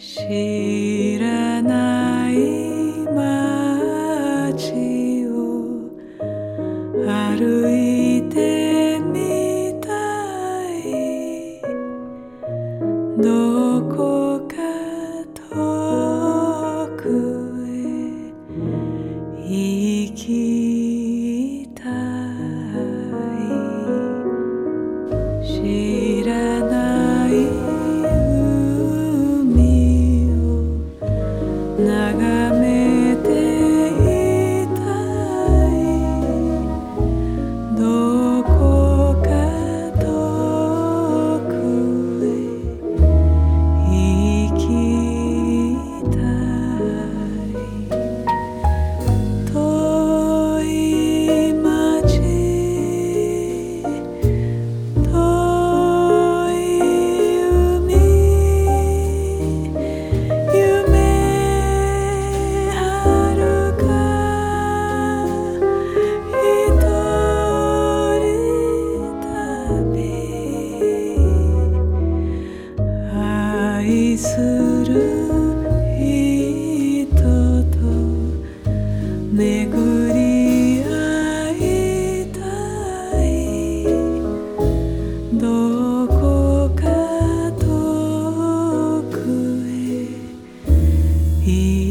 실은 나 一。